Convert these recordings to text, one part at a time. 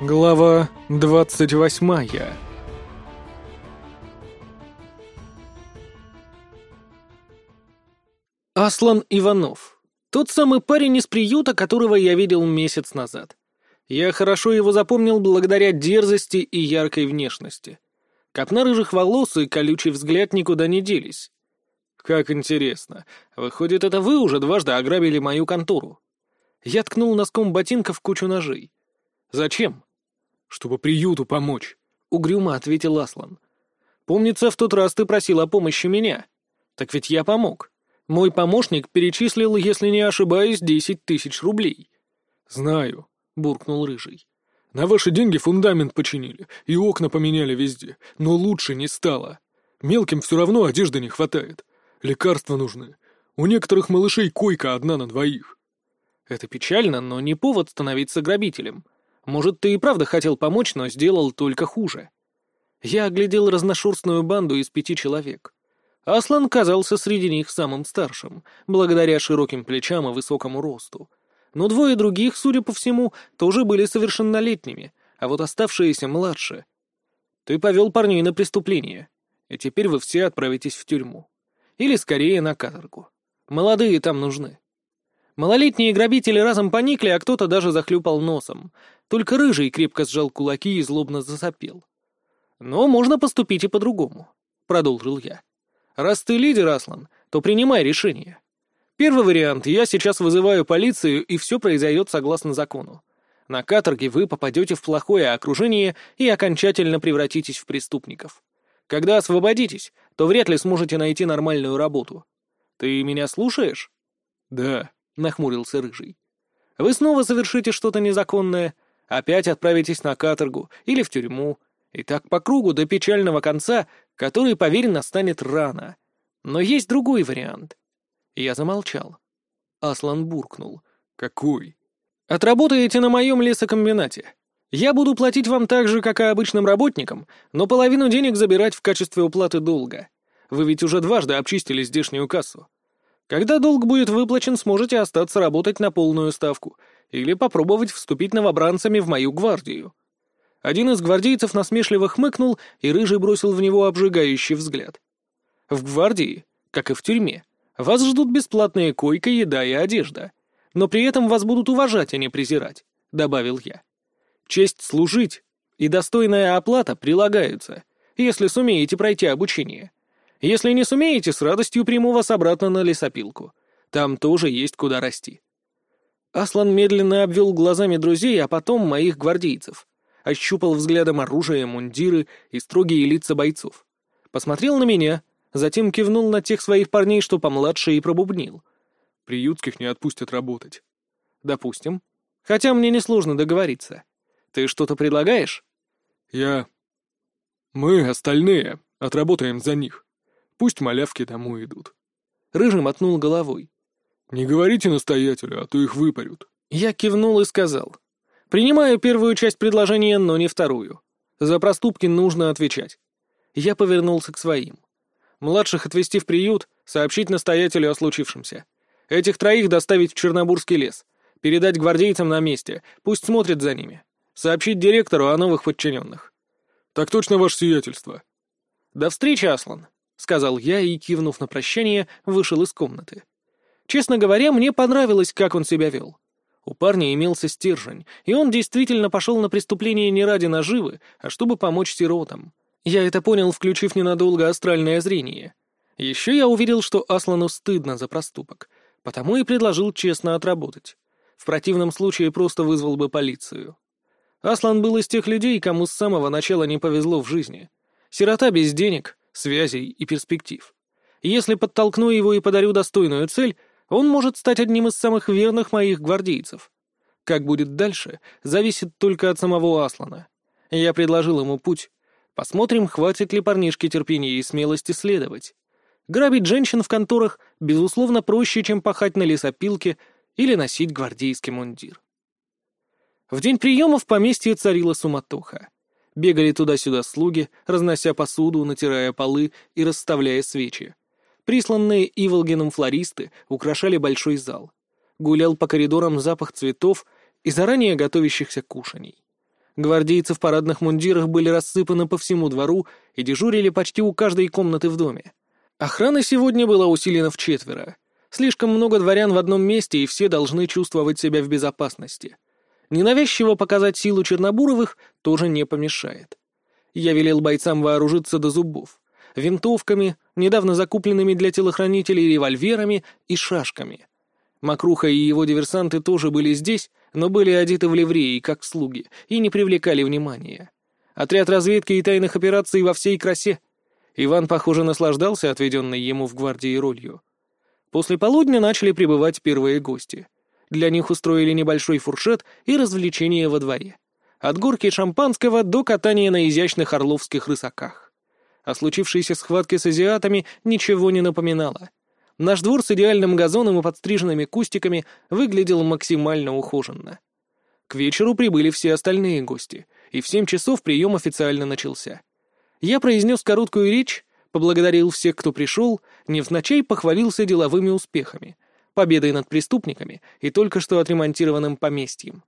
Глава двадцать восьмая Аслан Иванов. Тот самый парень из приюта, которого я видел месяц назад. Я хорошо его запомнил благодаря дерзости и яркой внешности. Копна рыжих волос и колючий взгляд никуда не делись. Как интересно. Выходит, это вы уже дважды ограбили мою контору. Я ткнул носком ботинка в кучу ножей. Зачем? «Чтобы приюту помочь», — угрюмо ответил Аслан. «Помнится, в тот раз ты просил о помощи меня. Так ведь я помог. Мой помощник перечислил, если не ошибаюсь, десять тысяч рублей». «Знаю», — буркнул Рыжий. «На ваши деньги фундамент починили и окна поменяли везде, но лучше не стало. Мелким все равно одежды не хватает. Лекарства нужны. У некоторых малышей койка одна на двоих». «Это печально, но не повод становиться грабителем», может, ты и правда хотел помочь, но сделал только хуже. Я оглядел разношерстную банду из пяти человек. Аслан казался среди них самым старшим, благодаря широким плечам и высокому росту. Но двое других, судя по всему, тоже были совершеннолетними, а вот оставшиеся младше. Ты повел парней на преступление, и теперь вы все отправитесь в тюрьму. Или скорее на каторгу. Молодые там нужны. Малолетние грабители разом поникли, а кто-то даже захлюпал носом. Только рыжий крепко сжал кулаки и злобно засопел. «Но можно поступить и по-другому», — продолжил я. «Раз ты лидер, Аслан, то принимай решение. Первый вариант — я сейчас вызываю полицию, и все произойдет согласно закону. На каторге вы попадете в плохое окружение и окончательно превратитесь в преступников. Когда освободитесь, то вряд ли сможете найти нормальную работу. Ты меня слушаешь?» «Да», нахмурился Рыжий. «Вы снова совершите что-то незаконное, опять отправитесь на каторгу или в тюрьму, и так по кругу до печального конца, который, поверь, настанет рано. Но есть другой вариант». Я замолчал. Аслан буркнул. «Какой?» «Отработаете на моем лесокомбинате. Я буду платить вам так же, как и обычным работникам, но половину денег забирать в качестве уплаты долга. Вы ведь уже дважды обчистили здешнюю кассу. Когда долг будет выплачен, сможете остаться работать на полную ставку или попробовать вступить новобранцами в мою гвардию». Один из гвардейцев насмешливо хмыкнул, и Рыжий бросил в него обжигающий взгляд. «В гвардии, как и в тюрьме, вас ждут бесплатные койка, еда и одежда. Но при этом вас будут уважать, а не презирать», — добавил я. «Честь служить и достойная оплата прилагаются, если сумеете пройти обучение. Если не сумеете, с радостью приму вас обратно на лесопилку. Там тоже есть куда расти». Аслан медленно обвел глазами друзей, а потом моих гвардейцев. Ощупал взглядом оружие, мундиры и строгие лица бойцов. Посмотрел на меня, затем кивнул на тех своих парней, что помладше, и пробубнил. «Приютских не отпустят работать». «Допустим. Хотя мне несложно договориться. Ты что-то предлагаешь?» «Я... Мы, остальные, отработаем за них. Пусть малявки домой идут. Рыжий мотнул головой. «Не говорите настоятелю, а то их выпарют». Я кивнул и сказал. «Принимаю первую часть предложения, но не вторую. За проступки нужно отвечать». Я повернулся к своим. Младших отвезти в приют, сообщить настоятелю о случившемся. Этих троих доставить в Чернобурский лес. Передать гвардейцам на месте, пусть смотрят за ними. Сообщить директору о новых подчиненных. «Так точно, ваше сиятельство». «До встречи, Аслан», — сказал я и, кивнув на прощание, вышел из комнаты. Честно говоря, мне понравилось, как он себя вел. У парня имелся стержень, и он действительно пошел на преступление не ради наживы, а чтобы помочь сиротам. Я это понял, включив ненадолго астральное зрение. Еще я увидел, что Аслану стыдно за проступок, потому и предложил честно отработать. В противном случае просто вызвал бы полицию. Аслан был из тех людей, кому с самого начала не повезло в жизни. Сирота без денег, связей и перспектив. Если подтолкну его и подарю достойную цель, он может стать одним из самых верных моих гвардейцев. Как будет дальше, зависит только от самого Аслана. Я предложил ему путь. Посмотрим, хватит ли парнишке терпения и смелости следовать. Грабить женщин в конторах, безусловно, проще, чем пахать на лесопилке или носить гвардейский мундир. В день приема в поместье царила суматоха. Бегали туда-сюда слуги, разнося посуду, натирая полы и расставляя свечи. Присланные Иволгином флористы украшали большой зал. Гулял по коридорам запах цветов и заранее готовящихся кушаний. Гвардейцы в парадных мундирах были рассыпаны по всему двору и дежурили почти у каждой комнаты в доме. Охрана сегодня была усилена четверо. Слишком много дворян в одном месте, и все должны чувствовать себя в безопасности. Ненавязчиво показать силу Чернобуровых тоже не помешает. Я велел бойцам вооружиться до зубов. Винтовками, недавно закупленными для телохранителей револьверами и шашками. Макруха и его диверсанты тоже были здесь, но были одеты в ливреи, как слуги, и не привлекали внимания. Отряд разведки и тайных операций во всей красе. Иван, похоже, наслаждался отведенной ему в гвардии ролью. После полудня начали прибывать первые гости. Для них устроили небольшой фуршет и развлечения во дворе. От горки шампанского до катания на изящных орловских рысаках. О случившейся схватке с азиатами ничего не напоминало. Наш двор с идеальным газоном и подстриженными кустиками выглядел максимально ухоженно. К вечеру прибыли все остальные гости, и в семь часов прием официально начался. Я произнес короткую речь, поблагодарил всех, кто пришел, невзначай похвалился деловыми успехами, победой над преступниками и только что отремонтированным поместьем.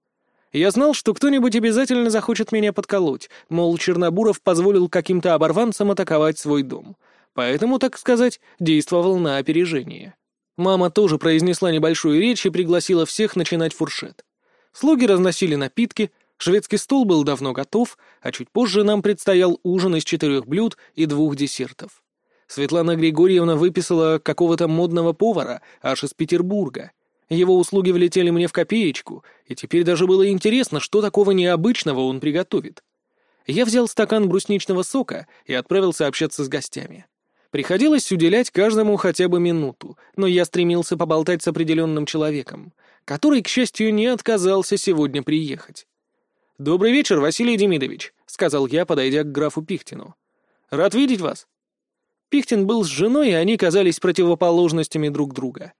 Я знал, что кто-нибудь обязательно захочет меня подколоть, мол, Чернобуров позволил каким-то оборванцам атаковать свой дом — поэтому, так сказать, действовал на опережение. Мама тоже произнесла небольшую речь и пригласила всех начинать фуршет. Слуги разносили напитки, шведский стол был давно готов, а чуть позже нам предстоял ужин из четырех блюд и двух десертов. Светлана Григорьевна выписала какого-то модного повара аж из Петербурга. Его услуги влетели мне в копеечку, и теперь даже было интересно, что такого необычного он приготовит. Я взял стакан брусничного сока и отправился общаться с гостями. Приходилось уделять каждому хотя бы минуту, но я стремился поболтать с определенным человеком, который, к счастью, не отказался сегодня приехать. «Добрый вечер, Василий Демидович», — сказал я, подойдя к графу Пихтину. «Рад видеть вас». Пихтин был с женой, и они казались противоположностями друг друга.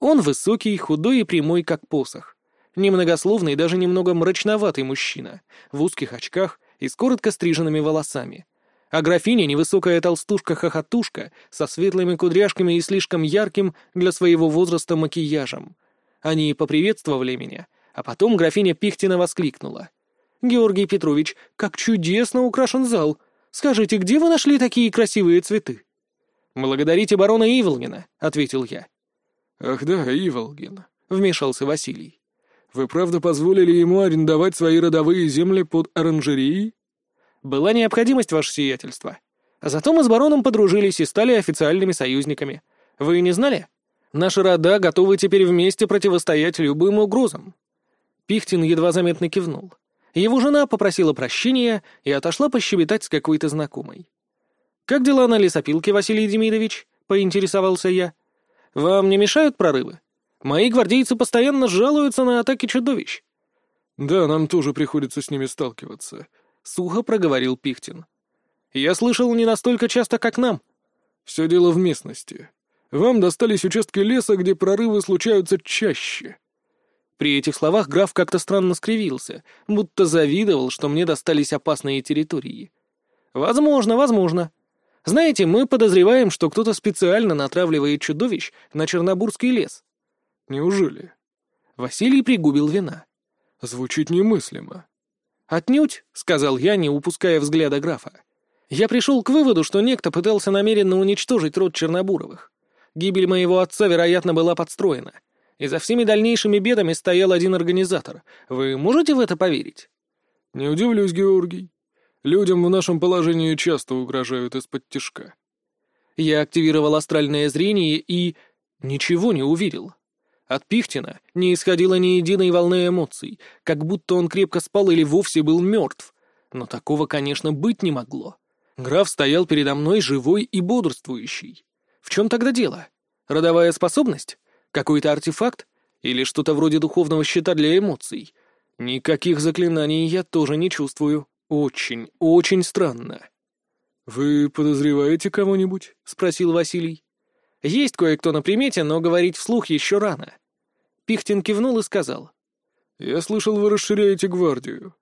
Он высокий, худой и прямой, как посох. Немногословный, даже немного мрачноватый мужчина, в узких очках и с коротко стриженными волосами — а графиня — невысокая толстушка-хохотушка со светлыми кудряшками и слишком ярким для своего возраста макияжем. Они поприветствовали меня, а потом графиня Пихтина воскликнула. «Георгий Петрович, как чудесно украшен зал! Скажите, где вы нашли такие красивые цветы?» «Благодарите барона Иволгина», — ответил я. «Ах да, Иволгин», — вмешался Василий. «Вы правда позволили ему арендовать свои родовые земли под оранжерией?» Была необходимость, ваше сиятельство. Зато мы с бароном подружились и стали официальными союзниками. Вы не знали? Наши рода готовы теперь вместе противостоять любым угрозам». Пихтин едва заметно кивнул. Его жена попросила прощения и отошла пощебетать с какой-то знакомой. «Как дела на лесопилке, Василий Демидович?» — поинтересовался я. «Вам не мешают прорывы? Мои гвардейцы постоянно жалуются на атаки чудовищ». «Да, нам тоже приходится с ними сталкиваться», сухо проговорил Пихтин. «Я слышал, не настолько часто, как нам». «Все дело в местности. Вам достались участки леса, где прорывы случаются чаще». При этих словах граф как-то странно скривился, будто завидовал, что мне достались опасные территории. «Возможно, возможно. Знаете, мы подозреваем, что кто-то специально натравливает чудовищ на Чернобурский лес». «Неужели?» Василий пригубил вина. «Звучит немыслимо. «Отнюдь», — сказал я, не упуская взгляда графа. «Я пришел к выводу, что некто пытался намеренно уничтожить род Чернобуровых. Гибель моего отца, вероятно, была подстроена. И за всеми дальнейшими бедами стоял один организатор. Вы можете в это поверить?» «Не удивлюсь, Георгий. Людям в нашем положении часто угрожают из-под тишка». Я активировал астральное зрение и... ничего не увидел. От Пихтина не исходило ни единой волны эмоций, как будто он крепко спал или вовсе был мертв. Но такого, конечно, быть не могло. Граф стоял передо мной живой и бодрствующий. В чем тогда дело? Родовая способность? Какой-то артефакт? Или что-то вроде духовного щита для эмоций? Никаких заклинаний я тоже не чувствую. Очень, очень странно. «Вы подозреваете кого-нибудь?» — спросил Василий. Есть кое-кто на примете, но говорить вслух еще рано. Пихтин кивнул и сказал. «Я слышал, вы расширяете гвардию.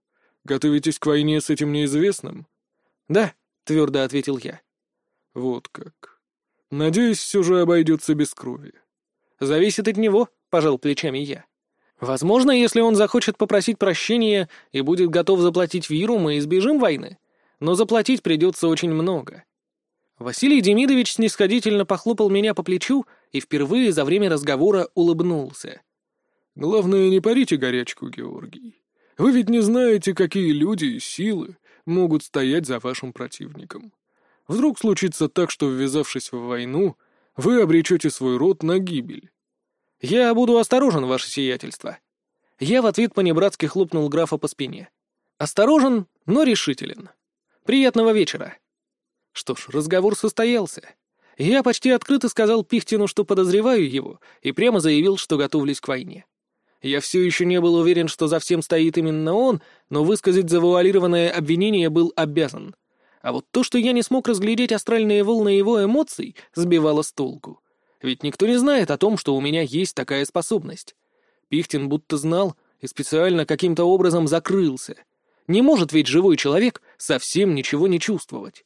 Готовитесь к войне с этим неизвестным?» «Да», — твердо ответил я. «Вот как. Надеюсь, все же обойдется без крови». «Зависит от него», — пожал плечами я. Возможно, если он захочет попросить прощения и будет готов заплатить Виру, мы избежим войны. Но заплатить придется очень много. Василий Демидович снисходительно похлопал меня по плечу и впервые за время разговора улыбнулся. «Главное, не парите горячку, Георгий. Вы ведь не знаете, какие люди и силы могут стоять за вашим противником. Вдруг случится так, что, ввязавшись в войну, вы обречете свой род на гибель. «Я буду осторожен, ваше сиятельство». Я в ответ понебратски хлопнул графа по спине. «Осторожен, но решителен. Приятного вечера». Что ж, разговор состоялся. Я почти открыто сказал Пихтину, что подозреваю его, и прямо заявил, что готовлюсь к войне. Я все еще не был уверен, что за всем стоит именно он, но высказать завуалированное обвинение был обязан. А вот то, что я не смог разглядеть астральные волны его эмоций, сбивало с толку. Ведь никто не знает о том, что у меня есть такая способность. Пихтин будто знал и специально каким-то образом закрылся. Не может ведь живой человек совсем ничего не чувствовать.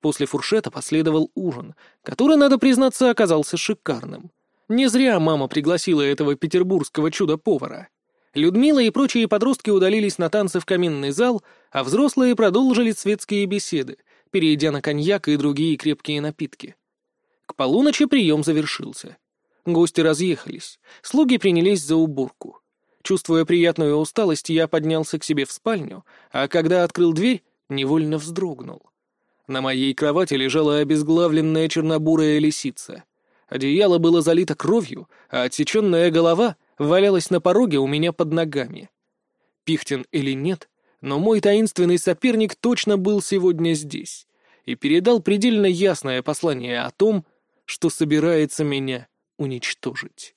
После фуршета последовал ужин, который, надо признаться, оказался шикарным. Не зря мама пригласила этого петербургского чудо-повара. Людмила и прочие подростки удалились на танцы в каминный зал, а взрослые продолжили светские беседы, перейдя на коньяк и другие крепкие напитки. К полуночи прием завершился. Гости разъехались, слуги принялись за уборку. Чувствуя приятную усталость, я поднялся к себе в спальню, а когда открыл дверь, невольно вздрогнул. На моей кровати лежала обезглавленная чернобурая лисица. Одеяло было залито кровью, а отсеченная голова валялась на пороге у меня под ногами. Пихтин или нет, но мой таинственный соперник точно был сегодня здесь и передал предельно ясное послание о том, что собирается меня уничтожить.